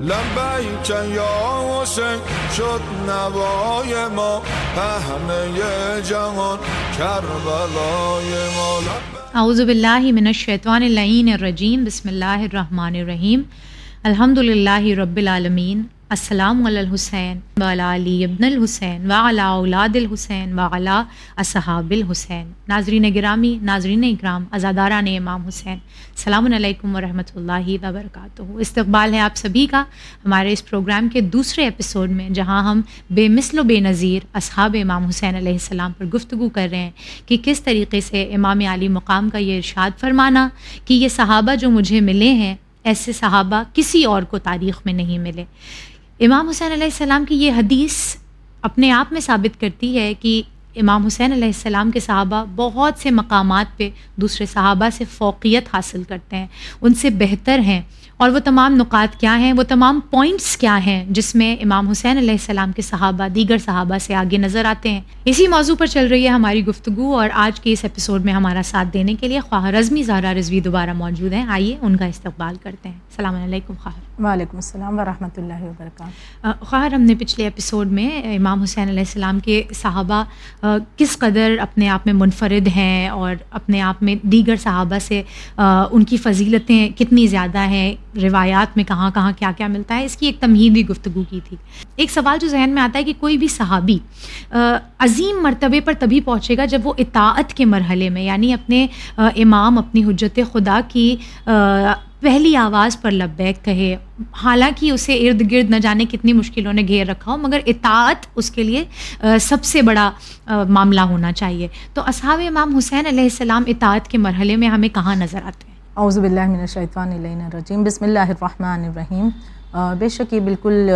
لبیک یا حسین شد نوای ما پهنه جهان، کربلای ما. اعوذ باللہ من الشیطان اللعین الرجیم، بسم اللہ الرحمن الرحیم. الحمد للہ رب العالمین. السلام علی الحسین ولا علی ابن الحسین وعلی اولاد الحسین وعلی اصحاب الحسین. ناظرین گرامی، ناظرین اکرام، ازاداران امام حسین السلام علیکم ورحمۃ اللہ وبرکاتہ. استقبال ہے آپ سبھی کا ہمارے اس پروگرام کے دوسرے ایپیسوڈ میں، جہاں ہم بے مثل و بے نظیر اصحاب امام حسین علیہ السلام پر گفتگو کر رہے ہیں کہ کس طریقے سے امام علی مقام کا یہ ارشاد فرمانا، کہ یہ صحابہ جو مجھے ملے ہیں، ایسے صحابہ کسی اور کو تاریخ میں نہیں ملے۔ امام حسین علیہ السلام کی یہ حدیث اپنے آپ میں ثابت کرتی ہے کہ امام حسین علیہ السلام کے صحابہ بہت سے مقامات پہ دوسرے صحابہ سے فوقیت حاصل کرتے ہیں، ان سے بہتر ہیں۔ اور وہ تمام نکات کیا ہیں؟ وہ تمام پوائنٹس کیا ہیں جس میں امام حسین علیہ السلام کے صحابہ، دیگر صحابہ سے آگے نظر آتے ہیں؟ اسی موضوع پر چل رہی ہے ہماری گفتگو اور آج کے اس ایپیسوڈ میں ہمارا ساتھ دینے کے لیے خواہ رضمی زہرا رضوی دوبارہ موجود ہیں۔ آئیے ان کا استقبال کرتے ہیں۔ السلام علیکم خواہر وعلیکم السلام ورحمۃ اللہ وبرکاتہ۔ خواہر، ہم نے پچھلے ایپیسوڈ میں امام حسین علیہ السلام کے صحابہ کس قدر اپنے آپ میں منفرد ہیں اور اپنے آپ میں دیگر صحابہ سے ان کی فضیلتیں کتنی زیادہ ہیں، روایات میں کہاں کہاں کیا کیا ملتا ہے، اس کی ایک تمہیدی گفتگو کی تھی۔ ایک سوال جو ذہن میں آتا ہے کہ کوئی بھی صحابی عظیم مرتبے پر تبھی پہنچے گا جب وہ اطاعت کے مرحلے میں یعنی اپنے امام، اپنی حجت خدا کی پہلی آواز پر لبیک کہے، حالانکہ اسے ارد گرد نہ جانے کتنی مشکلوں نے گھیر رکھا ہو، مگر اطاعت اس کے لیے سب سے بڑا معاملہ ہونا چاہیے۔ تو اصحاب امام حسین علیہ السلام اطاعت کے مرحلے میں ہمیں کہاں نظر آتے ہیں؟ اعوذ باللہ من الشیطان الرجیم۔ بسم اللہ الرحمن الرحیم۔ بے شک یہ بالکل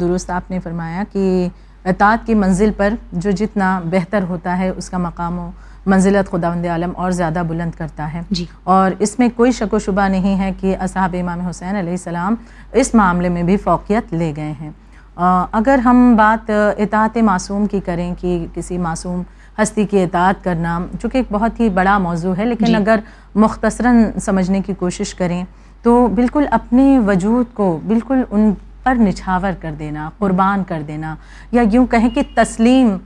درست آپ نے فرمایا کہ اطاعت کی منزل پر جو جتنا بہتر ہوتا ہے، اس کا مقام و منزلت خدا وند عالم اور زیادہ بلند کرتا ہے۔ جی۔ اور اس میں کوئی شک و شبہ نہیں ہے کہ اصحاب امام حسین علیہ السلام اس معاملے میں بھی فوقیت لے گئے ہیں۔ اگر ہم بات اطاعت معصوم کی کریں کہ کسی معصوم ہستی کی اطاعت کرنا چونکہ ایک بہت ہی بڑا موضوع ہے لیکن جی۔ اگر مختصراً سمجھنے کی کوشش کریں تو بالکل اپنے وجود کو بالکل ان پر نچھاور کر دینا قربان کر دینا یا یوں کہیں کہ تسلیم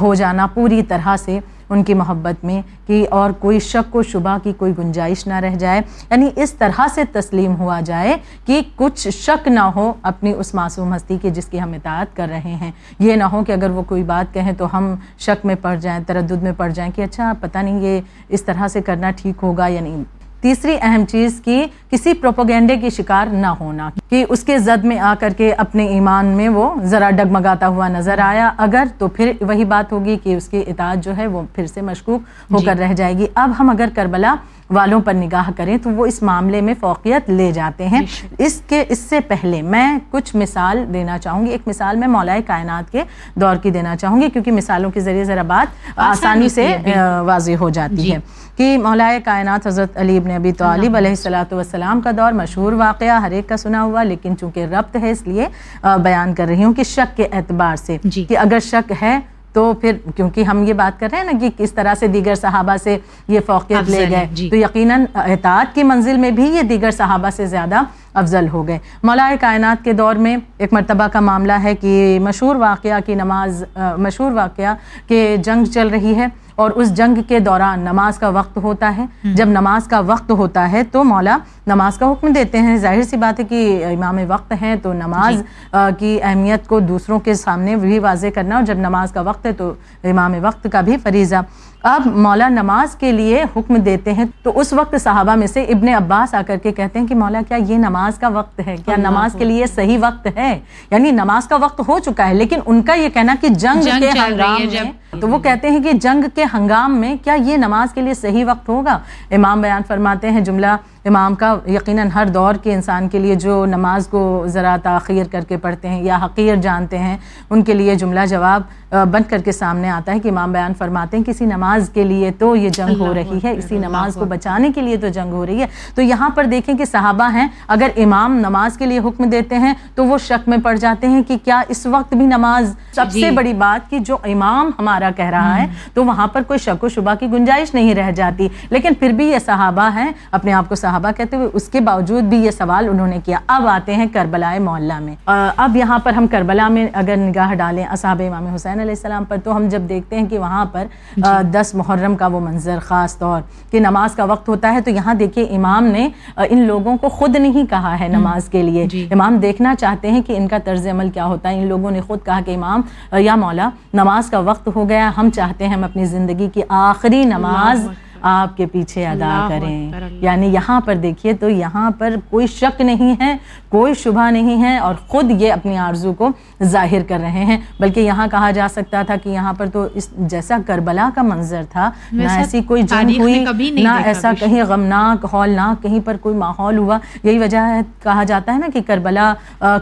ہو جانا پوری طرح سے ان کی محبت میں کہ اور کوئی شک و شبہ کی کوئی گنجائش نہ رہ جائے۔ یعنی اس طرح سے تسلیم ہوا جائے کہ کچھ شک نہ ہو اپنی اس معصوم ہستی کی جس کی ہم اطاعت کر رہے ہیں۔ یہ نہ ہو کہ اگر وہ کوئی بات کہیں تو ہم شک میں پڑ جائیں، تردد میں پڑ جائیں کہ اچھا پتہ نہیں یہ اس طرح سے کرنا ٹھیک ہوگا یا نہیں۔ تیسری اہم چیز کی کسی پروپوگینڈے کی شکار نہ ہونا کہ اس کے زد میں آ کر کے اپنے ایمان میں وہ ذرا ڈگمگاتا ہوا نظر آیا اگر تو پھر وہی بات ہوگی کہ اس کی اطاعت جو ہے وہ پھر سے مشکوک ہو جی کر رہ جائے گی۔ اب ہم اگر کربلا والوں پر نگاہ کریں تو وہ اس معاملے میں فوقیت لے جاتے ہیں۔ اس کے اس سے پہلے میں کچھ مثال دینا چاہوں گی۔ ایک مثال میں مولائے کائنات کے دور کی دینا چاہوں گی کیونکہ مثالوں کے ذریعے ذرا بات آسانی سے واضح ہو جاتی جی۔ ہے کہ مولائے کائنات حضرت علی ابن ابی طالب علیہ السلاۃ والسلام کا دور مشہور واقعہ ہر ایک کا سنا ہوا لیکن چونکہ ربط ہے اس لیے بیان کر رہی ہوں کہ شک کے اعتبار سے جی۔ کہ اگر شک ہے تو پھر کیونکہ ہم یہ بات کر رہے ہیں نا کہ کس طرح سے دیگر صحابہ سے یہ فوقیت لے گئے جی۔ تو یقیناً اطاعت کی منزل میں بھی یہ دیگر صحابہ سے زیادہ افضل ہو گئے۔ مولائے کائنات کے دور میں ایک مرتبہ کا معاملہ ہے کہ مشہور واقعہ کی نماز مشہور واقعہ کہ جنگ چل رہی ہے۔ اور اس جنگ کے دوران نماز کا وقت ہوتا ہے۔ جب نماز کا وقت ہوتا ہے تو مولا نماز کا حکم دیتے ہیں۔ ظاہر سی بات ہے کہ امام وقت ہیں تو نماز جی۔ کی اہمیت کو دوسروں کے سامنے بھی واضح کرنا اور جب نماز کا وقت ہے تو امام وقت کا بھی فریضہ۔ اب مولا نماز کے لیے حکم دیتے ہیں تو اس وقت صحابہ میں سے ابن عباس آ کر کے کہتے ہیں کہ مولا کیا یہ نماز کا وقت ہے؟ کیا نماز کے لیے صحیح وقت ہے؟ یعنی نماز کا وقت ہو چکا ہے لیکن ان کا یہ کہنا کہ جنگ کے ہنگام میں تو وہ کہتے ہیں کہ جنگ کے ہنگام میں کیا یہ نماز کے لیے صحیح وقت ہوگا؟ امام بیان فرماتے ہیں جملہ امام کا یقیناً ہر دور کے انسان کے لیے جو نماز کو ذرا تاخیر کر کے پڑھتے ہیں یا حقیر جانتے ہیں ان کے لیے جملہ جواب بن کر کے سامنے آتا ہے کہ امام بیان فرماتے ہیں کسی نماز کے لیے تو یہ جنگ ہو رہی ہے اسی نماز کو بچانے کے لیے تو جنگ ہو رہی ہے۔ تو یہاں پر دیکھیں کہ صحابہ ہیں اگر امام نماز کے لیے حکم دیتے ہیں تو وہ شک میں پڑ جاتے ہیں کہ کیا اس وقت بھی نماز سب سے جی۔ بڑی بات کہ جو امام ہمارا کہہ رہا ہے تو وہاں پر کوئی شک و شبہ کی گنجائش نہیں رہ جاتی۔ لیکن پھر بھی یہ صحابہ ہیں اپنے آپ کو صحابہ کہتے ہوئے اس کے باوجود بھی یہ سوال انہوں نے کیا۔ اب آتے ہیں کربلا محلہ میں۔ اب یہاں پر ہم کربلا میں اگر نگاہ ڈالیں اصحاب امام حسین علیہ السلام پر تو ہم جب دیکھتے ہیں کہ وہاں پر۔ دس محرم کا وہ منظر خاص طور کہ نماز کا وقت ہوتا ہے تو یہاں دیکھیے امام نے ان لوگوں کو خود نہیں کہا ہے نماز کے لیے جی۔ امام دیکھنا چاہتے ہیں کہ ان کا طرز عمل کیا ہوتا ہے ان لوگوں نے خود کہا کہ امام یا مولا نماز کا وقت ہو گیا ہم چاہتے ہیں ہم اپنی زندگی کی آخری نماز آپ کے پیچھے ادا کریں۔ یعنی یہاں پر دیکھیے تو یہاں پر کوئی شک نہیں ہے کوئی شبہ نہیں ہے اور خود یہ اپنی آرزو کو ظاہر کر رہے ہیں۔ بلکہ یہاں کہا جا سکتا تھا کہ یہاں پر تو اس جیسا کربلا کا منظر تھا نہ ایسی کوئی جنگ ہوئی نہ ایسا کہیں غمناک ہولناک کہیں پر کوئی ماحول ہوا۔ یہی وجہ ہے کہا جاتا ہے نا کہ کربلا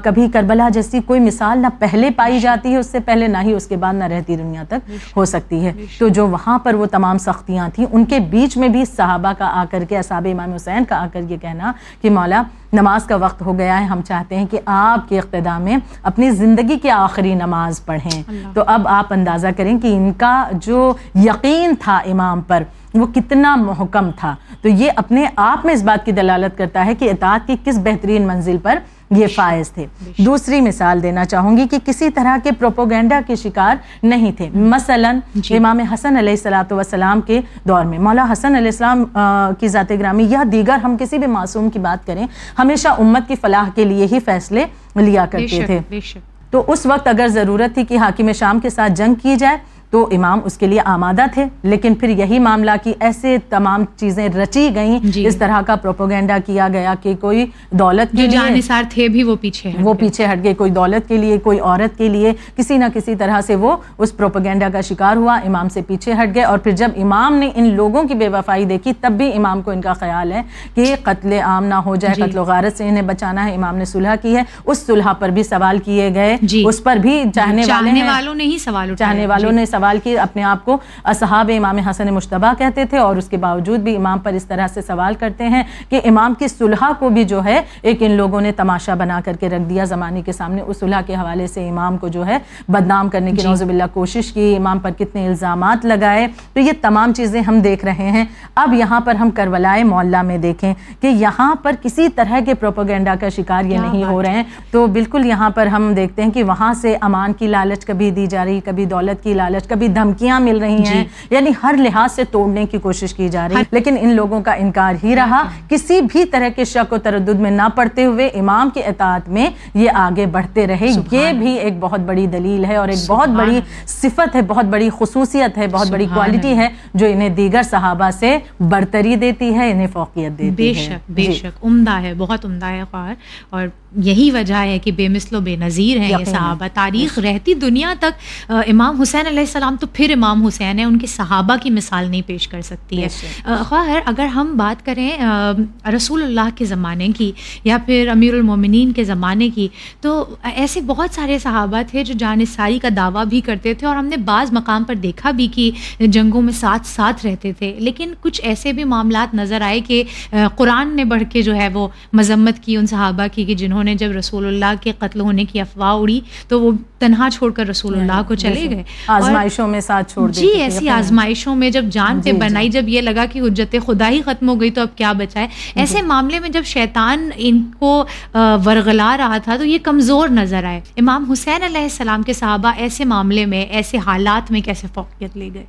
کبھی کربلا جیسی کوئی مثال نہ پہلے پائی جاتی ہے اس سے پہلے نہ ہی اس کے بعد نہ رہتی دنیا تک ہو سکتی ہے۔ تو جو وہاں پر وہ تمام سختیاں تھیں ان کے بیچ میں بھی صحابہ کا آ کر کے اصحاب امام حسین کا آ کر یہ کہنا کہ مولا نماز کا وقت ہو گیا ہے ہم چاہتے ہیں کہ آپ کے اقتدا میں اپنی زندگی کی آخری نماز پڑھیں۔ تو اب آپ اندازہ کریں کہ ان کا جو یقین تھا امام پر وہ کتنا محکم تھا۔ تو یہ اپنے آپ میں اس بات کی دلالت کرتا ہے کہ اطاعت کی کس بہترین منزل پر یہ فائز تھے۔ دوسری مثال دینا چاہوں گی کہ کسی طرح کے پروپوگینڈا کے شکار نہیں تھے۔ مثلا جی۔ امام حسن علیہ السلاۃ وسلام کے دور میں۔ مولا حسن علیہ السلام کی ذات گرامی یا دیگر ہم کسی بھی معصوم کی بات کریں ہمیشہ امت کی فلاح کے لیے ہی فیصلے لیا کرتے تھے۔ تو اس وقت اگر ضرورت تھی کہ حاکم شام کے ساتھ جنگ کی جائے تو امام اس کے لیے آمادہ تھے لیکن پھر یہی معاملہ کی ایسے تمام چیزیں رچی گئیں۔ جی۔ اس طرح کا پروپوگینڈا کیا گیا کہ کوئی دولت کے جانثار تھے بھی وہ پیچھے وہ پیچھے ہٹ گئے کوئی دولت کے لیے کوئی عورت کے لیے۔ کسی نہ کسی طرح سے وہ اس پروپوگینڈا کا شکار ہوا امام سے پیچھے ہٹ گئے۔ اور پھر جب امام نے ان لوگوں کی بے وفائی دیکھی تب بھی امام کو ان کا خیال ہے کہ قتل عام نہ ہو جائے جی۔ قتل و غارت سے انہیں بچانا ہے۔ امام نے صلح کی ہے۔ اس صلح پر بھی سوال کیے گئے۔ جی۔ اس پر بھی چاہنے والوں نے ہی سوال چاہنے والوں جی۔ نے سوال کی اپنے آپ کو اصحاب امام حسن مشتبہ کہتے تھے اور اس کے باوجود بھی امام پر اس طرح سے سوال کرتے ہیں کہ امام کی صلح کو بھی جو ہے ایک ان لوگوں نے تماشا بنا کر کے رکھ دیا زمانے کے سامنے اس صلح کے حوالے سے امام کو جو ہے بدنام کرنے کی جی۔ نوزب اللہ کوشش کی امام پر کتنے الزامات لگائے۔ تو یہ تمام چیزیں ہم دیکھ رہے ہیں۔ اب یہاں پر ہم کرولائے معلّہ میں دیکھیں کہ یہاں پر کسی طرح کے پروپوگینڈا کا شکار یہ نہیں ہو رہے ہیں۔ تو بالکل یہاں پر ہم دیکھتے ہیں کہ وہاں سے امان کی لالچ کبھی دی جا رہی کبھی دولت کی لالچ کبھی دھمکیاں مل رہی جی۔ ہیں۔ یعنی ہر لحاظ سے توڑنے کی کوشش کی جا رہی ہے لیکن ان لوگوں کا انکار ہی رہا۔ کسی بھی طرح کے شک و تردد میں نہ پڑتے ہوئے امام کے اطاعت میں یہ آگے بڑھتے رہے۔ یہ بھی ایک بہت بڑی دلیل ہے اور ایک بہت بڑی صفت ہے بہت بڑی خصوصیت ہے بہت بڑی کوالٹی ہے جو انہیں دیگر صحابہ سے برتری دیتی ہے انہیں فوقیت دیتی بے شک بے جی۔ شک۔ عمدہ ہے بہت عمدہ ہے اور یہی وجہ ہے کہ بے مثل و بے نظیر ہیں یہ صحابہ۔ تاریخ رہتی دنیا تک امام حسین علیہ السلام تو پھر امام حسین ہے ان کے صحابہ کی مثال نہیں پیش کر سکتی ہے۔ خواہر اگر ہم بات کریں رسول اللہ کے زمانے کی یا پھر امیر المومنین کے زمانے کی تو ایسے بہت سارے صحابہ تھے جو جانصاری کا دعویٰ بھی کرتے تھے اور ہم نے بعض مقام پر دیکھا بھی کہ جنگوں میں ساتھ ساتھ رہتے تھے۔ لیکن کچھ ایسے بھی معاملات نظر آئے کہ قرآن نے بڑھ کے جو ہے وہ مذمت کی ان صحابہ کی کہ جنہوں نے جب رسول اللہ کے قتل ہونے کی افواہ اڑی تو وہ تنہا چھوڑ کر رسول اللہ کو چلے گئے۔ آزمائشوں میں ساتھ چھوڑ جی ایسی آزمائشوں میں جب جان پہ جی، جی۔ بنائی جب یہ لگا کہ حجت خدا ہی ختم ہو گئی تو اب کیا بچائے جی۔ ایسے معاملے میں جب شیطان ان کو ورغلا رہا تھا تو یہ کمزور نظر آئے امام حسین علیہ السلام کے صحابہ ایسے معاملے میں ایسے حالات میں کیسے فوقیت لے گئے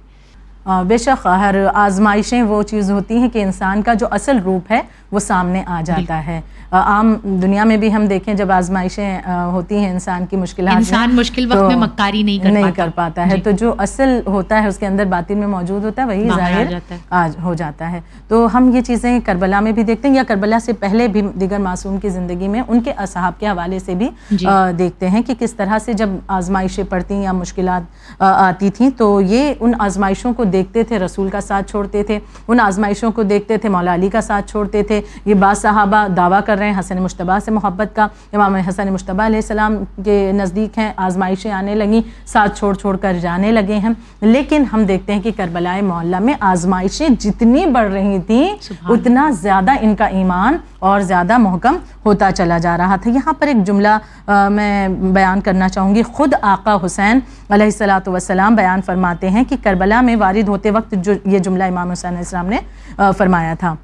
بے شک ہر آزمائشیں وہ چیز ہوتی ہیں کہ انسان کا جو اصل روپ ہے وہ سامنے آ جاتا ہے۔ عام دنیا میں بھی ہم دیکھیں جب آزمائشیں ہوتی ہیں انسان کی مشکلات انسان مشکل وقت میں مکاری نہیں کر نہیں کر پاتا ہے۔ جی۔ تو جو اصل ہوتا ہے اس کے اندر باطن میں موجود ہوتا ہے وہی ظاہر آج ہو جاتا ہے۔ تو ہم یہ چیزیں کربلا میں بھی دیکھتے ہیں یا کربلا سے پہلے بھی دیگر معصوم کی زندگی میں ان کے اصحاب کے حوالے سے بھی جی۔ دیکھتے ہیں کہ کس طرح سے جب آزمائشیں پڑتی یا مشکلات آتی تھیں تو یہ ان آزمائشوں کو دیکھتے تھے رسول کا ساتھ چھوڑتے تھے۔ ان آزمائشوں کو دیکھتے تھے مولا علی کا ساتھ چھوڑتے تھے۔ یہ بعض صحابہ دعویٰ کر رہے ہیں حسن مشتبہ سے محبت کا۔ امام حسن مشتبہ علیہ السلام کے نزدیک ہیں آزمائشیں آنے لگیں ساتھ چھوڑ چھوڑ کر جانے لگے ہیں۔ لیکن ہم دیکھتے ہیں کہ کربلائے معلّہ میں آزمائشیں جتنی بڑھ رہی تھیں اتنا زیادہ ان کا ایمان اور زیادہ محکم ہوتا چلا جا رہا تھا۔ یہاں پر ایک جملہ میں بیان کرنا چاہوں گی۔ خود آقا حسین علیہ السلاۃ وسلام بیان فرماتے ہیں کہ کربلا میں وارد ہوتے وقت جو یہ جملہ امام حسین علیہ السلام نے فرمایا تھا۔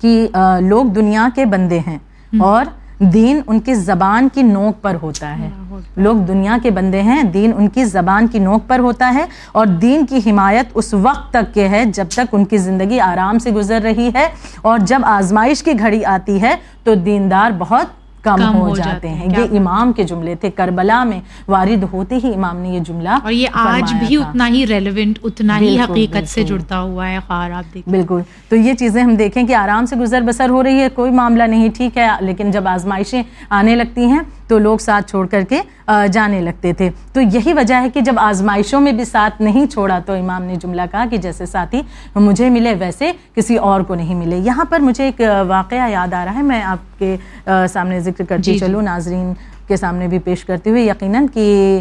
کہ لوگ دنیا کے بندے ہیں اور دین ان کی زبان کی نوک پر ہوتا ہے۔ لوگ دنیا کے بندے ہیں دین ان کی زبان کی نوک پر ہوتا ہے اور دین کی حمایت اس وقت تک کے ہے جب تک ان کی زندگی آرام سے گزر رہی ہے اور جب آزمائش کی گھڑی آتی ہے تو دیندار بہت کم ہو جاتے ہیں۔ یہ امام کے جملے تھے۔ کربلا میں وارد ہوتے ہی امام نے یہ جملہ اور یہ آج بھی اتنا ہی ریلیونٹ اتنا ہی حقیقت سے جڑتا ہوا ہے۔ خواہ آپ دیکھیں۔ بالکل۔ تو یہ چیزیں ہم دیکھیں کہ آرام سے گزر بسر ہو رہی ہے کوئی معاملہ نہیں ٹھیک ہے۔ لیکن جب آزمائشیں آنے لگتی ہیں تو لوگ ساتھ چھوڑ کر کے جانے لگتے تھے تو یہی وجہ ہے کہ جب آزمائشوں میں بھی ساتھ نہیں چھوڑا تو امام نے جملہ کہا کہ جیسے ساتھی مجھے ملے ویسے کسی اور کو نہیں ملے یہاں پر مجھے ایک واقعہ یاد آ رہا ہے میں آپ کے سامنے ذکر کرتی جی، جی۔ چلوں ناظرین کے سامنے بھی پیش کرتے ہوئے یقیناً کہ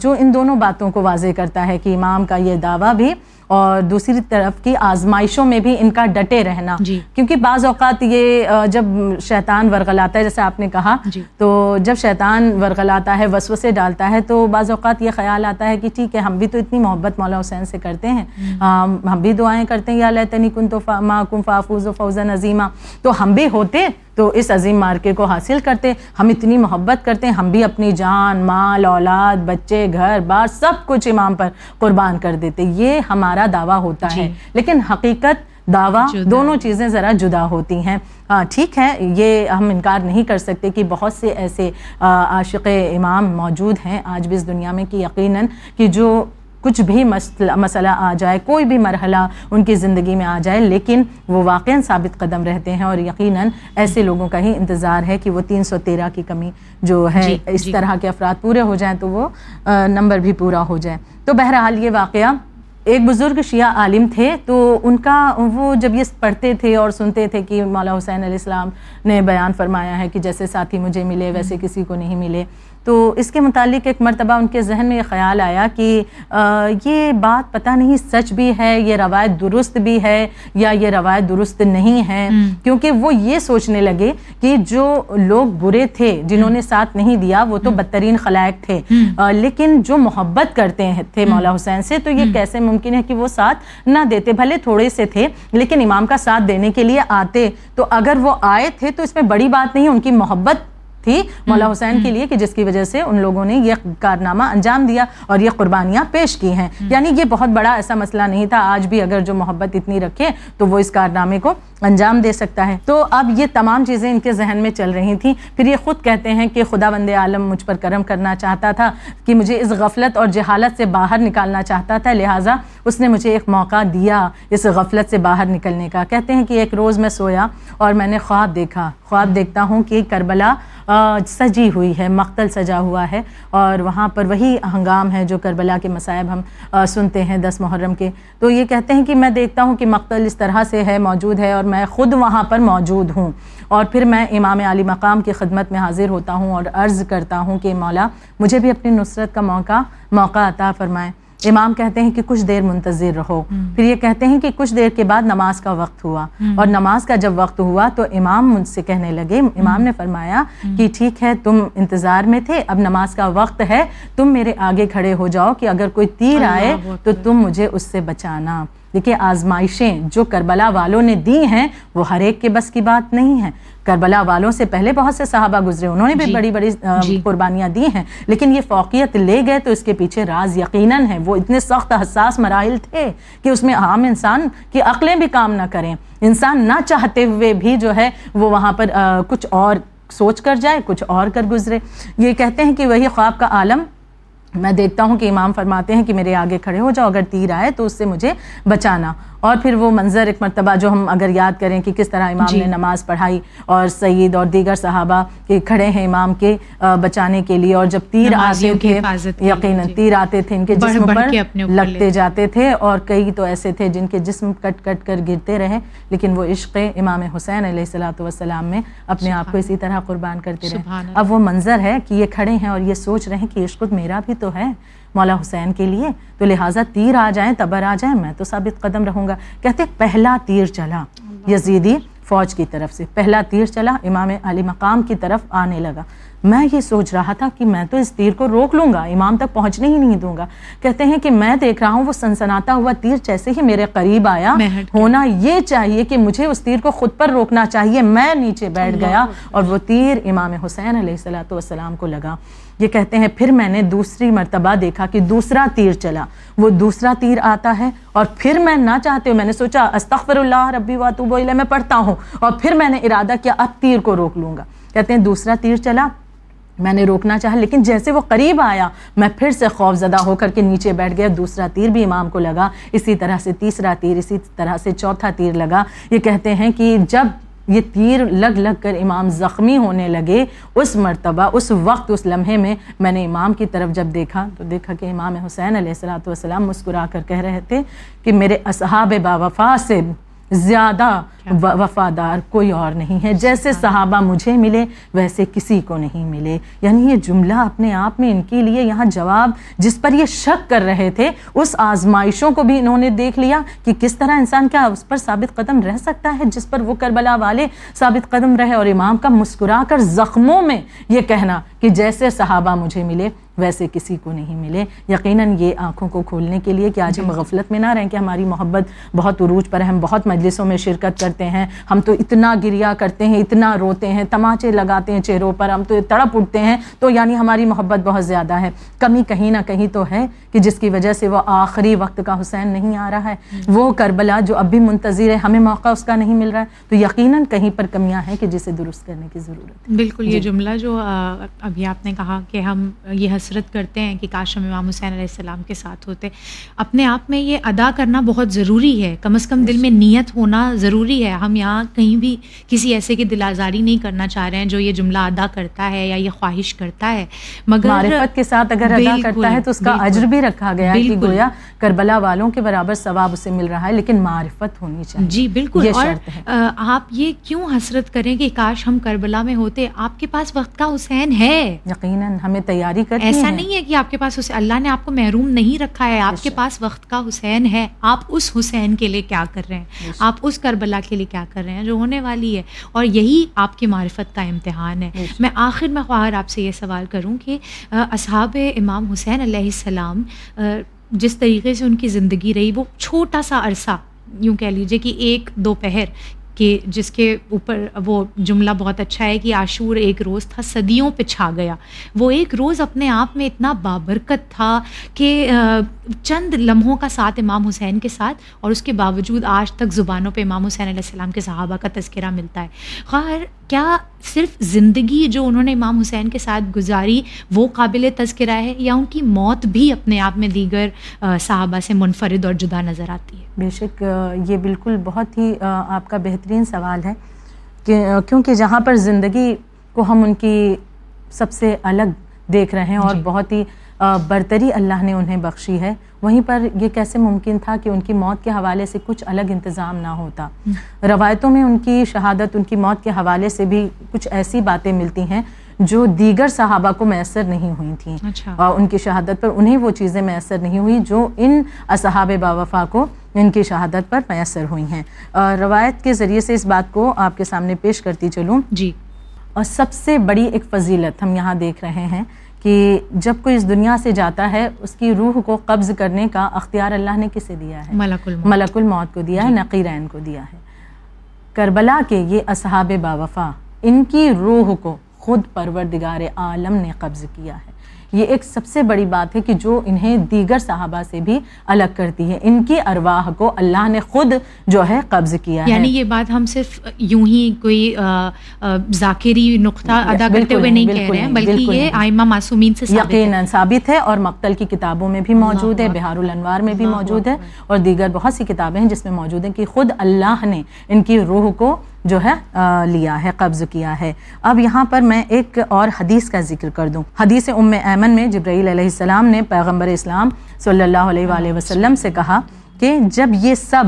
جو ان دونوں باتوں کو واضح کرتا ہے کہ امام کا یہ دعویٰ بھی اور دوسری طرف کی آزمائشوں میں بھی ان کا ڈٹے رہنا۔ جی۔ کیونکہ بعض اوقات یہ جب شیطان ورغلاتا ہے جیسے آپ نے کہا جی۔ تو جب شیطان ورغلاتا ہے وسوسے ڈالتا ہے تو بعض اوقات یہ خیال آتا ہے کہ ٹھیک ہے ہم بھی تو اتنی محبت مولا حسین سے کرتے ہیں۔ ہم بھی دعائیں کرتے ہیں یا لتنی کن تو اس عظیم مارکے کو حاصل کرتے ہم اتنی محبت کرتے ہیں۔ ہم بھی اپنی جان مال اولاد بچے گھر بار سب کچھ امام پر قربان کر دیتے۔ یہ ہمارا دعویٰ ہوتا جی۔ ہے لیکن حقیقت دعویٰ دونوں چیزیں ذرا جدا ہوتی ہیں۔ ٹھیک ہے۔ یہ ہم انکار نہیں کر سکتے کہ بہت سے ایسے عاشق امام موجود ہیں۔ آج بھی اس دنیا میں کہ یقیناً کہ جو کچھ بھی مسئلہ آ جائے کوئی بھی مرحلہ ان کی زندگی میں آ جائے لیکن وہ واقعاً ثابت قدم رہتے ہیں اور یقیناً ایسے لوگوں کا ہی انتظار ہے کہ وہ تین سو تیرہ کی کمی جو ہے جی، اس جی۔ طرح کے افراد پورے ہو جائیں تو وہ نمبر بھی پورا ہو جائے تو بہرحال یہ واقعہ ایک بزرگ شیعہ عالم تھے تو ان کا وہ جب یہ پڑھتے تھے اور سنتے تھے کہ مولا حسین علیہ السلام نے بیان فرمایا ہے کہ جیسے ساتھی مجھے ملے ویسے کسی کو نہیں ملے تو اس کے متعلق ایک مرتبہ ان کے ذہن میں یہ خیال آیا کہ یہ بات پتہ نہیں سچ بھی ہے یہ روایت درست بھی ہے یا یہ روایت درست نہیں ہے۔ کیونکہ وہ یہ سوچنے لگے کہ جو لوگ برے تھے جنہوں نے ساتھ نہیں دیا وہ تو بدترین خلائق تھے۔ لیکن جو محبت کرتے ہیں تھے مولا حسین سے تو یہ کیسے ممکن ہے کہ وہ ساتھ نہ دیتے؟ بھلے تھوڑے سے تھے لیکن امام کا ساتھ دینے کے لیے آتے۔ تو اگر وہ آئے تھے تو اس میں بڑی بات نہیں ان کی محبت تھی مولا حسین کے لیے کہ جس کی وجہ سے ان لوگوں نے یہ کارنامہ انجام دیا اور یہ قربانیاں پیش کی ہیں۔ یعنی یہ بہت بڑا ایسا مسئلہ نہیں تھا۔ آج بھی اگر جو محبت اتنی رکھے تو وہ اس کارنامے کو انجام دے سکتا ہے۔ تو اب یہ تمام چیزیں ان کے ذہن میں چل رہی تھیں۔ پھر یہ خود کہتے ہیں کہ خدا بند عالم مجھ پر کرم کرنا چاہتا تھا کہ مجھے اس غفلت اور جہالت سے باہر نکالنا چاہتا تھا۔ لہٰذا اس نے مجھے ایک موقع دیا اس غفلت سے باہر نکلنے کا۔ کہتے ہیں کہ ایک روز میں سویا اور میں نے خواب دیکھا۔ خواب دیکھتا ہوں کہ کربلا سجی ہوئی ہے، مقتل سجا ہوا ہے اور وہاں پر وہی ہنگام ہے جو کربلا کے مصائب ہم سنتے ہیں دس محرم کے۔ تو یہ کہتے ہیں کہ میں دیکھتا ہوں کہ مقتل اس طرح سے ہے، موجود ہے اور میں خود وہاں پر موجود ہوں۔ اور پھر میں امام علی مقام کی خدمت میں حاضر ہوتا ہوں اور عرض کرتا ہوں کہ مولا مجھے بھی اپنی نصرت کا موقع موقع عطا فرمائیں امام کہتے ہیں کہ کچھ دیر منتظر رہو۔ پھر یہ کہتے ہیں کہ کچھ دیر کے بعد نماز کا وقت ہوا۔ اور نماز کا جب وقت ہوا تو امام مجھ سے کہنے لگے۔ امام نے فرمایا کہ ٹھیک ہے تم انتظار میں تھے اب نماز کا وقت ہے تم میرے آگے کھڑے ہو جاؤ کہ اگر کوئی تیر آئے تو تم مجھے اس سے بچانا۔ دیکھیے آزمائشیں جو کربلا والوں نے دی ہیں وہ ہر ایک کے بس کی بات نہیں ہے کربلا والوں سے پہلے بہت سے صحابہ گزرے انہوں نے بھی جی۔ بڑی بڑی جی۔ قربانیاں دی ہیں لیکن یہ فوقیت لے گئے تو اس کے پیچھے راز یقیناً ہے وہ اتنے سخت حساس مراحل تھے کہ اس میں عام انسان کی عقلیں بھی کام نہ کریں انسان نہ چاہتے ہوئے بھی جو ہے وہ وہاں پر کچھ اور سوچ کر جائے کچھ اور کر گزرے یہ کہتے ہیں کہ وہی خواب کا عالم میں دیکھتا ہوں کہ امام فرماتے ہیں کہ میرے آگے کھڑے ہو جاؤ، اگر تیر آئے تو اس سے مجھے بچانا۔ اور پھر وہ منظر ایک مرتبہ جو ہم اگر یاد کریں کہ کس طرح امام جی. نے نماز پڑھائی اور سعید اور دیگر صحابہ کے کھڑے ہیں امام کے بچانے کے لیے اور جب تیر آتے تھے یقیناً جی۔ تیر آتے تھے ان کے جسم پر لگتے جاتے تھے اور کئی تو ایسے تھے جن کے جسم کٹ کٹ کر گرتے رہے لیکن وہ عشق امام حسین علیہ السلاۃ والسلام میں اپنے آپ کو اسی طرح قربان کرتے رہے۔ اب وہ منظر ہے کہ یہ کھڑے ہیں اور یہ سوچ رہے ہیں کہ عشق میرا بھی تو ہے۔ مولا حسین کے لیے تو لہٰذا تیر آ جائیں تبر آ جائیں میں تو ثابت قدم رہوں گا۔ کہتے پہلا تیر چلا۔ یزیدی فوج کی طرف سے پہلا تیر چلا امام علی مقام کی طرف آنے لگا۔ میں یہ سوچ رہا تھا کہ میں تو اس تیر کو روک لوں گا امام تک پہنچنے ہی نہیں دوں گا۔ کہتے ہیں کہ میں دیکھ رہا ہوں وہ سنسناتا ہوا تیر جیسے ہی میرے قریب آیا۔ ہونا یہ چاہیے کہ مجھے اس تیر کو خود پر روکنا چاہیے۔ میں نیچے بیٹھ گیا اور وہ تیر امام حسین علیہ السلاۃ والسلام کو لگا۔ یہ کہتے ہیں، پھر میں نے دوسری مرتبہ دیکھا کہ دوسرا تیر چلا۔ وہ دوسرا تیر آتا ہے اور پھر میں نہ چاہتے ہوں میں نے سوچا استغفر اللہ ربی واتوب الیہ، میں پڑھتا ہوں۔ اور پھر میں نے ارادہ کیا، اب تیر کو روک لوں گا۔ کہتے ہیں، دوسرا تیر چلا، میں نے روکنا چاہا، لیکن جیسے وہ قریب آیا، میں پھر سے خوف زدہ ہو کر کے نیچے بیٹھ گیا۔ دوسرا تیر بھی امام کو لگا، اسی طرح سے تیسرا تیر، اسی طرح سے چوتھا تیر لگا۔ یہ کہتے ہیں کہ جب یہ تیر لگ لگ کر امام زخمی ہونے لگے۔ اس مرتبہ، اس وقت، اس لمحے میں میں نے امام کی طرف جب دیکھا، تو دیکھا کہ امام حسین علیہ السلاۃ والسلام مسکرا کر کہہ رہے تھے کہ میرے اصحاب با وفا سے زیادہ وفادار کوئی اور نہیں ہے۔ جیسے صحابہ مجھے ملے ویسے کسی کو نہیں ملے۔ یعنی یہ جملہ اپنے آپ میں ان کے لیے یہاں جواب جس پر یہ شک کر رہے تھے اس آزمائشوں کو بھی انہوں نے دیکھ لیا کہ کس طرح انسان کیا اس پر ثابت قدم رہ سکتا ہے جس پر وہ کربلا والے ثابت قدم رہے اور امام کا مسکرا کر زخموں میں یہ کہنا کہ جیسے صحابہ مجھے ملے ویسے کسی کو نہیں ملے۔ یقیناً یہ آنکھوں کو کھولنے کے لیے کہ آج ہم غفلت میں نہ رہیں کہ ہماری محبت بہت عروج پر ہے ہم بہت مجلسوں میں شرکت کرتے ہیں۔ ہم تو اتنا گریا کرتے ہیں اتنا روتے ہیں تماچے لگاتے ہیں چہروں پر ہم تو تڑپ اٹھتے ہیں۔ تو یعنی ہماری محبت بہت زیادہ ہے۔ کمی کہیں نہ کہیں تو ہے کہ جس کی وجہ سے وہ آخری وقت کا حسین نہیں آ رہا ہے۔ وہ کربلا جو اب بھی منتظر ہے ہمیں موقع اس کا نہیں مل رہا ہے۔ تو یقیناً کہیں پر کمیاں ہیں کہ جسے درست کرنے کی ضرورت ہے۔ بالکل یہ جی۔ جملہ جو ابھی آپ نے کہا کہ ہم یہ حسرت کرتے ہیں کہ کاش ہم امام حسین علیہ السلام کے ساتھ ہوتے۔ اپنے آپ میں یہ ادا کرنا بہت ضروری ہے۔ کم از کم دل میں نیت ہونا ضروری ہے۔ ہم یہاں کہیں بھی کسی ایسے کی دل آزاری نہیں کرنا چاہ رہے ہیں جو یہ جملہ ادا کرتا ہے یا یہ خواہش کرتا ہے۔ مگر معرفت کے ساتھ اگر ادا کرتا ہے تو اس کا اجر بھی رکھا گیا ہے کہ گویا کربلا والوں کے برابر ثواب اسے مل رہا ہے لیکن معرفت ہونی چاہیے۔ جی بالکل۔ ہے۔ آپ یہ کیوں حسرت کریں کہ کاش ہم کربلا میں ہوتے؟ آپ کے پاس وقت کا حسین ہے۔ یقیناً ہمیں تیاری کرنی ایسا نہیں ہے کہ آپ کے پاس حسین اللہ نے آپ کو محروم نہیں رکھا ہے۔ آپ کے پاس وقت کا حسین ہے۔ آپ اس حسین کے لیے کیا کر رہے ہیں؟ آپ اس کربلا کے لیے کیا کر رہے ہیں؟ جو ہونے والی ہے۔ اور یہی آپ کی معرفت کا امتحان ہے۔ میں آخر میں خواہر آپ سے یہ سوال کروں کہ اصحاب امام حسین علیہ السلام جس طریقے سے ان کی زندگی رہی وہ چھوٹا سا عرصہ یوں کہہ لیجیے کہ ایک دوپہر کہ جس کے اوپر وہ جملہ بہت اچھا ہے کہ عاشور ایک روز تھا، صدیوں پہ چھا گیا۔ وہ ایک روز اپنے آپ میں اتنا بابرکت تھا کہ چند لمحوں کا ساتھ امام حسین کے ساتھ اور اس کے باوجود آج تک زبانوں پہ امام حسین علیہ السلام کے صحابہ کا تذکرہ ملتا ہے۔ خیر کیا صرف زندگی جو انہوں نے امام حسین کے ساتھ گزاری وہ قابل تذکرہ ہے یا ان کی موت بھی اپنے آپ میں دیگر صحابہ سے منفرد اور جدا نظر آتی ہے بے شک یہ بالکل بہت ہی آپ کا بہترین سوال ہے کہ کیونکہ جہاں پر زندگی کو ہم ان کی سب سے الگ دیکھ رہے ہیں اور جی۔ بہت ہی برتری اللہ نے انہیں بخشی ہے۔ وہیں پر یہ کیسے ممکن تھا کہ ان کی موت کے حوالے سے کچھ الگ انتظام نہ ہوتا؟ روایتوں میں ان کی شہادت ان کی موت کے حوالے سے بھی کچھ ایسی باتیں ملتی ہیں جو دیگر صحابہ کو میسر نہیں ہوئی تھیں۔ اچھا۔ اور ان کی شہادت پر انہیں وہ چیزیں میسر نہیں ہوئی جو ان اصحاب باوفا کو ان کی شہادت پر میسر ہوئی ہیں۔ روایت کے ذریعے سے اس بات کو آپ کے سامنے پیش کرتی چلوں۔ جی۔ اور سب سے بڑی ایک فضیلت ہم یہاں دیکھ رہے ہیں۔ کہ جب کوئی اس دنیا سے جاتا ہے اس کی روح کو قبض کرنے کا اختیار اللہ نے کسے دیا ہے؟ ملک الموت۔ ملک الموت کو دیا ہے جی۔ نقیرین کو دیا ہے۔ کربلا کے یہ اصحاب باوفا ان کی روح کو خود پروردگار عالم نے قبض کیا ہے۔ یہ ایک سب سے بڑی بات ہے کہ جو انہیں دیگر صحابہ سے بھی الگ کرتی ہے۔ ان کی ارواح کو اللہ نے خود جو ہے قبض کیا یعنی یہ بات ہم صرف یوں ہی کوئی ذاکری نقطہ ادا کرتے ہوئے نہیں کہہ رہے ہیں بلکہ یہ آئمہ معصومین سے یقیناً ثابت ہے اور مقتل کی کتابوں میں بھی موجود ہے بہار الانوار میں بھی موجود ہے اور دیگر بہت سی کتابیں ہیں جس میں موجود ہیں کہ خود اللہ نے ان کی روح کو جو ہے لیا ہے قبض کیا ہے۔ اب یہاں پر میں ایک اور حدیث کا ذکر کر دوں۔ حدیث ام ایمن میں جبرائیل علیہ السلام نے پیغمبر اسلام صلی اللہ علیہ وآلہ وسلم سے کہا کہ جب یہ سب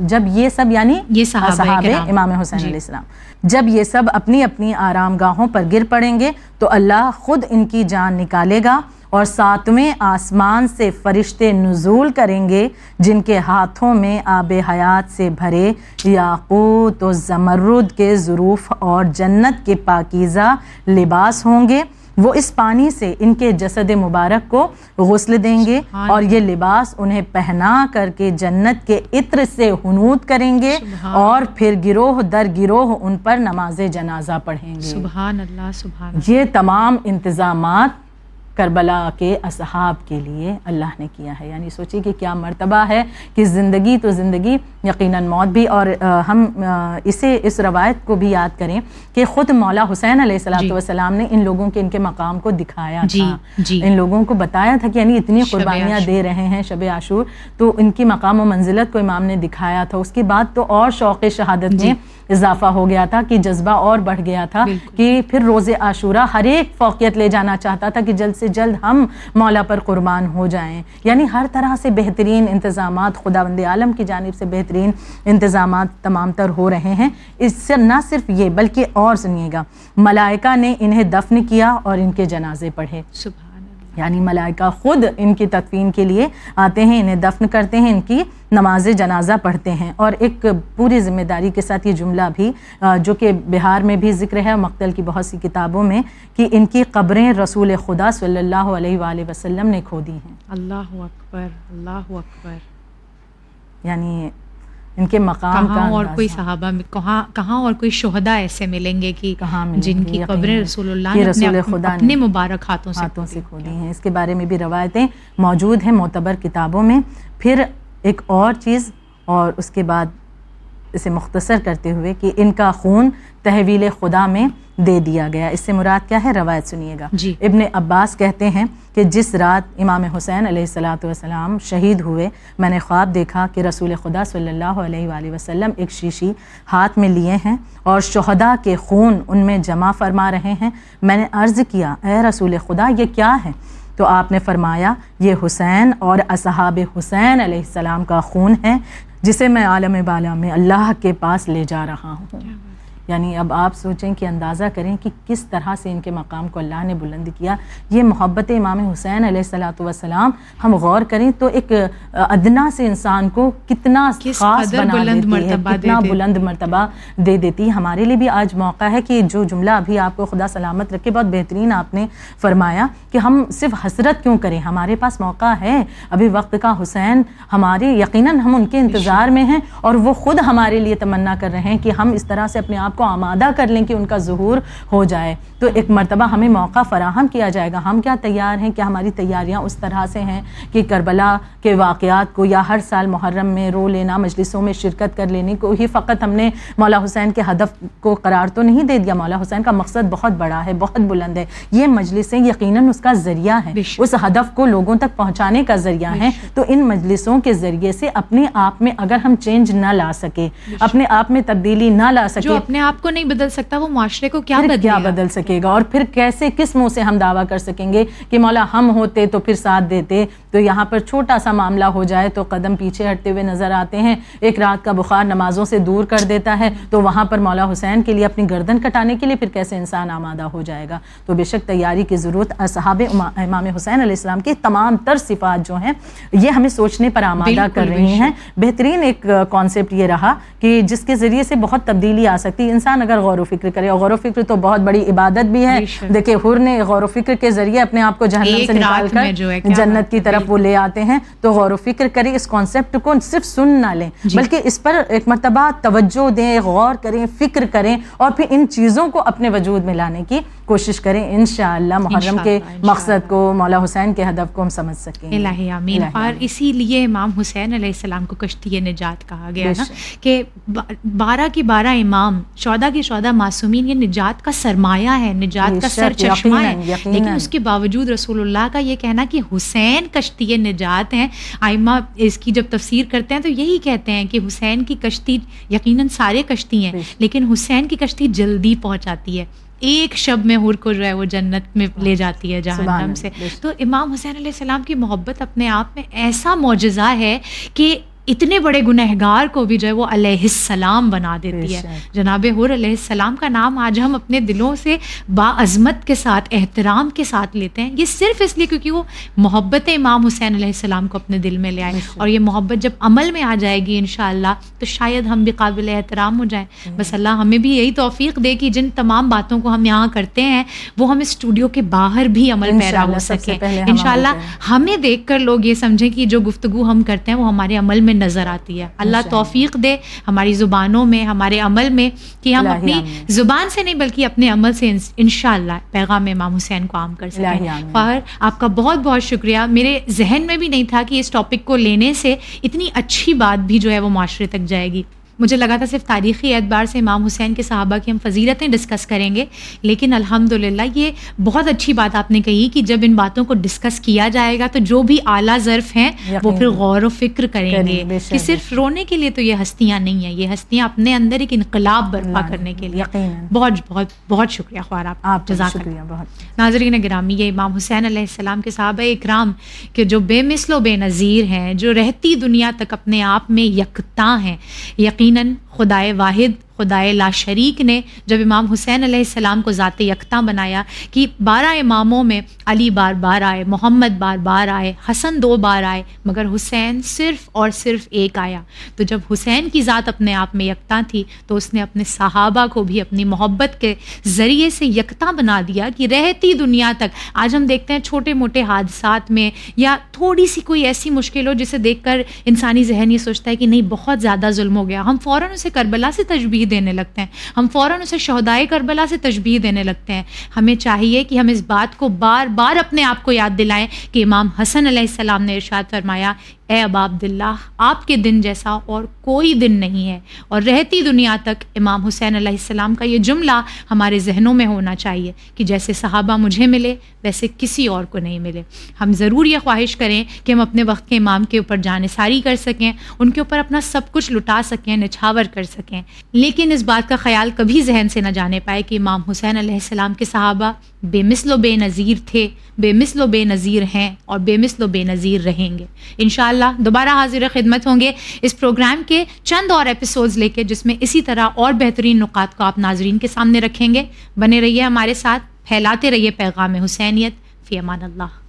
جب یہ سب یعنی یہ صحابہ امام حسین جی۔ علیہ السلام۔ جب یہ سب اپنی اپنی آرام گاہوں پر گر پڑیں گے تو اللہ خود ان کی جان نکالے گا۔ اور ساتویں آسمان سے فرشتے نزول کریں گے جن کے ہاتھوں میں آب حیات سے بھرے یاقوت و زمرد کے ظروف اور جنت کے پاکیزہ لباس ہوں گے۔ وہ اس پانی سے ان کے جسد مبارک کو غسل دیں گے اور یہ لباس انہیں پہنا کر کے جنت کے عطر سے حنود کریں گے اور پھر گروہ در گروہ ان پر نماز جنازہ پڑھیں گے۔ سبحان اللہ سبحان یہ تمام انتظامات کربلا کے اصحاب کے لیے اللہ نے کیا ہے۔ یعنی سوچیے کہ کیا مرتبہ ہے کہ زندگی تو زندگی یقیناً موت بھی۔ اور ہم اسے اس روایت کو بھی یاد کریں کہ خود مولا حسین علیہ السلام جی۔ والسلام نے ان لوگوں کے ان کے مقام کو دکھایا جی تھا۔ جی۔ ان لوگوں کو بتایا تھا کہ یعنی اتنی قربانیاں دے رہے ہیں شب عاشور۔ تو ان کی مقام و منزلت کو امام نے دکھایا تھا۔ اس کے بعد تو اور شوق شہادت جی۔ میں اضافہ ہو گیا تھا کہ جذبہ اور بڑھ گیا تھا کہ پھر روز عاشورہ ہر ایک فوقیت لے جانا چاہتا تھا کہ جلد سے جلد ہم مولا پر قربان ہو جائیں۔ یعنی ہر طرح سے بہترین انتظامات خدا بند عالم کی جانب سے بہترین انتظامات تمام تر ہو رہے ہیں۔ اس سے نہ صرف یہ بلکہ اور سنیے گا ملائکہ نے انہیں دفن کیا اور ان کے جنازے پڑھے۔ یعنی ملائکہ خود ان کی تدفین کے لیے آتے ہیں انہیں دفن کرتے ہیں ان کی نماز جنازہ پڑھتے ہیں۔ اور ایک پوری ذمہ داری کے ساتھ یہ جملہ بھی جو کہ بہار میں بھی ذکر ہے مقتل کی بہت سی کتابوں میں کہ ان کی قبریں رسول خدا صلی اللہ علیہ وآلہ وسلم نے کھو دی ہیں۔ اللہ اکبر اللہ اکبر۔ یعنی ان کے مقام کہاں اور کوئی صحابہ کہاں کہاں اور کوئی شہدا ایسے ملیں گے کہ کہاں جن کی قبریں رسول اللہ نے رسول خدا اپنے مبارک ہاتھوں سے ہاتھوں سے کھودی ہیں۔ اس کے بارے میں بھی روایتیں موجود ہیں معتبر کتابوں میں۔ پھر ایک اور چیز اور اس کے بعد اسے مختصر کرتے ہوئے کہ ان کا خون تحویل خدا میں دے دیا گیا۔ اس سے مراد کیا ہے؟ روایت سنیے گا۔ جی۔ ابن عباس کہتے ہیں کہ جس رات امام حسین علیہ السلاۃ والسلام شہید ہوئے میں نے خواب دیکھا کہ رسول خدا صلی اللہ علیہ وآلہ وسلم ایک شیشی ہاتھ میں لیے ہیں اور شہدا کے خون ان میں جمع فرما رہے ہیں۔ میں نے عرض کیا اے رسول خدا یہ کیا ہے؟ تو آپ نے فرمایا یہ حسین اور اصحاب حسین علیہ السلام کا خون ہے۔ جسے میں عالم بالا میں اللہ کے پاس لے جا رہا ہوں۔ یعنی اب آپ سوچیں کہ اندازہ کریں کہ کس طرح سے ان کے مقام کو اللہ نے بلند کیا۔ یہ محبت امام حسین علیہ السلاۃ والسلام ہم غور کریں تو ایک ادنا سے انسان کو کتنا خاص بنا دیتی ہے کتنا بلند مرتبہ دے دیتی ہے۔ ہمارے لیے بھی آج موقع ہے کہ جو جملہ ابھی آپ کو خدا سلامت رکھے بہت بہترین آپ نے فرمایا کہ ہم صرف حسرت کیوں کریں۔ ہمارے پاس موقع ہے۔ ابھی وقت کا حسین ہمارے یقیناً ہم ان کے انتظار میں ہیں اور وہ خود ہمارے لیے تمنا کر رہے ہیں کہ ہم اس طرح سے اپنے آپ کو آمادہ کر لیں کہ ان کا ظہور ہو جائے۔ تو ایک مرتبہ ہمیں موقع فراہم کیا جائے گا۔ ہم کیا تیار ہیں؟ کیا ہماری تیاریاں اس طرح سے ہیں کہ کربلا کے واقعات کو یا ہر سال محرم میں رو لینا مجلسوں میں شرکت کر لینے کو ہی فقط ہم نے مولا حسین کے ہدف کو قرار تو نہیں دے دیا۔ مولا حسین کا مقصد بہت بڑا ہے بہت بلند ہے۔ یہ مجلسیں یقیناً اس کا ذریعہ ہے اس ہدف کو لوگوں تک پہنچانے کا ذریعہ ہے تو ان مجلسوں کے ذریعے سے اپنے آپ میں اگر ہم چینج نہ لا سکے اپنے آپ میں تبدیلی نہ لا سکے اپنے آپ کو نہیں بدل سکتا وہ معاشرے کو کیا کیا بدل سکے گا؟ اور پھر کیسے کس منہ سے ہم دعویٰ کر سکیں گے کہ مولا ہم ہوتے تو پھر ساتھ دیتے؟ تو یہاں پر چھوٹا سا معاملہ ہو جائے تو قدم پیچھے ہٹتے ہوئے نظر آتے ہیں۔ ایک رات کا بخار نمازوں سے دور کر دیتا ہے۔ تو وہاں پر مولا حسین کے لیے اپنی گردن کٹانے کے لیے پھر کیسے انسان آمادہ ہو جائے گا؟ تو بے شک تیاری کی ضرورت صحاب امام حسین علیہ السلام کی تمام تر صفات جو ہیں یہ ہمیں سوچنے پر آمادہ کر رہی ہیں۔ بہترین ایک کانسیپٹ یہ رہا کہ جس کے ذریعے سے بہت تبدیلی آ سکتی انسان اگر غور و فکر کرے اور غور و فکر تو بہت بڑی عبادت بھی ہے۔ دیکھیں حر نے غور و فکر کے ذریعے اپنے آپ کو جہنم سے نکال کر جنت کی طرف وہ لے آتے ہیں۔ تو غور و فکر کریں اس کانسیپٹ کو صرف سن نہ لیں۔ جی۔ بلکہ اس پر ایک مرتبہ توجہ دیں غور کریں فکر کریں اور پھر ان چیزوں کو اپنے وجود میں لانے کی کوشش کریں انشاءاللہ محرم کے مقصد کو مولا حسین کے ہدف کو ہم سمجھ سکیں۔ الہی آمین۔ اور اسی لیے امام حسین علیہ السلام کو کشتی نجات کہا گیا نا کہ بارہ کی بارہ امام شودا کی شودا معصومین یہ نجات کا سرمایہ ہے نجات کا سر چشمہ ہے۔ لیکن اس کے باوجود رسول اللہ کا یہ کہنا کہ حسین کشتی نجات ہیں۔ آئمہ اس کی جب تفسیر کرتے ہیں تو یہی کہتے ہیں کہ حسین کی کشتی یقیناً سارے کشتی ہیں لیکن حسین کی کشتی جلدی پہنچاتی ہے۔ ایک شب میں حر کو جو ہے وہ جنت میں لے جاتی ہے جہنم سے۔ تو امام حسین علیہ السلام کی محبت اپنے آپ میں ایسا معجزہ ہے کہ اتنے بڑے گنہگار کو بھی جو ہے وہ علیہ السلام بنا دیتی ہے۔ جناب حر علیہ السلام کا نام آج ہم اپنے دلوں سے باعظمت کے ساتھ احترام کے ساتھ لیتے ہیں۔ یہ صرف اس لیے کیونکہ وہ محبت امام حسین علیہ السلام کو اپنے دل میں لے آئے۔ اور یہ محبت جب عمل میں آ جائے گی انشاءاللہ تو شاید ہم بھی قابل احترام ہو جائیں۔ بس اللہ ہمیں بھی یہی توفیق دے کہ جن تمام باتوں کو ہم یہاں کرتے ہیں وہ ہم اسٹوڈیو کے باہر بھی عمل پیرا ہو سکیں۔ ان شاء اللہ ہمیں دیکھ کر لوگ یہ سمجھیں کہ جو گفتگو ہم کرتے ہیں وہ ہمارے عمل میں نظر آتی ہے۔ اللہ توفیق دے ہماری زبانوں میں ہمارے عمل میں کہ ہم اپنی زبان سے نہیں بلکہ اپنے عمل سے ان شاء اللہ پیغام امام حسین کو عام کر سکیں۔ فہر آپ کا بہت بہت شکریہ۔ میرے ذہن میں بھی نہیں تھا کہ اس ٹاپک کو لینے سے اتنی اچھی بات بھی جو ہے وہ معاشرے تک جائے گی۔ مجھے لگا تھا صرف تاریخی اعتبار سے امام حسین کے صحابہ کی ہم فضیلتیں ڈسکس کریں گے لیکن الحمد یہ بہت اچھی بات آپ نے کہی کہ جب ان باتوں کو ڈسکس کیا جائے گا تو جو بھی اعلیٰ ظرف ہیں وہ پھر غور و فکر کریں گے کہ صرف رونے کے لیے تو یہ ہستیاں نہیں ہیں یہ ہستیاں اپنے اندر ایک انقلاب برپا کرنے کے لیے۔ بہت بہت بہت شکریہ خوار آپ بہت۔ ناظرین گرامی یہ امام حسین علیہ السلام کے صحابہ اکرام کہ جو بے مثل و بے نظیر ہیں جو رہتی دنیا تک اپنے آپ میں یکتا ہیں یقین یقیناً خدائے واحد، خدائے لا شریک نے جب امام حسین علیہ السلام کو ذات یکتا بنایا کہ بارہ اماموں میں علی بار بار آئے، محمد بار بار آئے، حسن دو بار آئے، مگر حسین صرف اور صرف ایک آیا۔ تو جب حسین کی ذات اپنے آپ میں یکتا تھی تو اس نے اپنے صحابہ کو بھی اپنی محبت کے ذریعے سے یکتا بنا دیا کہ رہتی دنیا تک۔ آج ہم دیکھتے ہیں چھوٹے موٹے حادثات میں یا تھوڑی سی کوئی ایسی مشکل ہو جسے دیکھ کر انسانی ذہن یہ سوچتا ہے کہ نہیں، بہت زیادہ ظلم ہو گیا۔ ہم فوراً اسے کربلا سے تجبیح دینے لگتے ہیں۔ ہم فوراً اسے شہدائے کربلا سے تجبیح دینے لگتے ہیں۔ ہمیں چاہیے کہ ہم اس بات کو بار بار اپنے آپ کو یاد دلائیں کہ امام حسن علیہ السلام نے ارشاد فرمایا اے ابا عبداللہ، آپ کے دن جیسا اور کوئی دن نہیں ہے۔ اور رہتی دنیا تک امام حسین علیہ السلام کا یہ جملہ ہمارے ذہنوں میں ہونا چاہیے کہ جیسے صحابہ مجھے ملے، ویسے کسی اور کو نہیں ملے۔ ہم ضرور یہ خواہش کریں کہ ہم اپنے وقت کے امام کے اوپر جان ساری کر سکیں، ان کے اوپر اپنا سب کچھ لٹا سکیں، نچھاور کر سکیں۔ لیکن اس بات کا خیال کبھی ذہن سے نہ جانے پائے کہ امام حسین علیہ السلام کے صحابہ بے مثل و بے نظیر تھے، بے مثل و بے نظیر ہیں اور بے مثل و بے نظیر رہیں گے۔ ان شاء اللہ دوبارہ حاضر خدمت ہوں گے اس پروگرام کے چند اور ایپیسوڈز لے کے، جس میں اسی طرح اور بہترین نکات کو آپ ناظرین کے سامنے رکھیں گے۔ بنے رہیے ہمارے ساتھ، پھیلاتے رہیے پیغام حسینیت۔ فی امان اللہ۔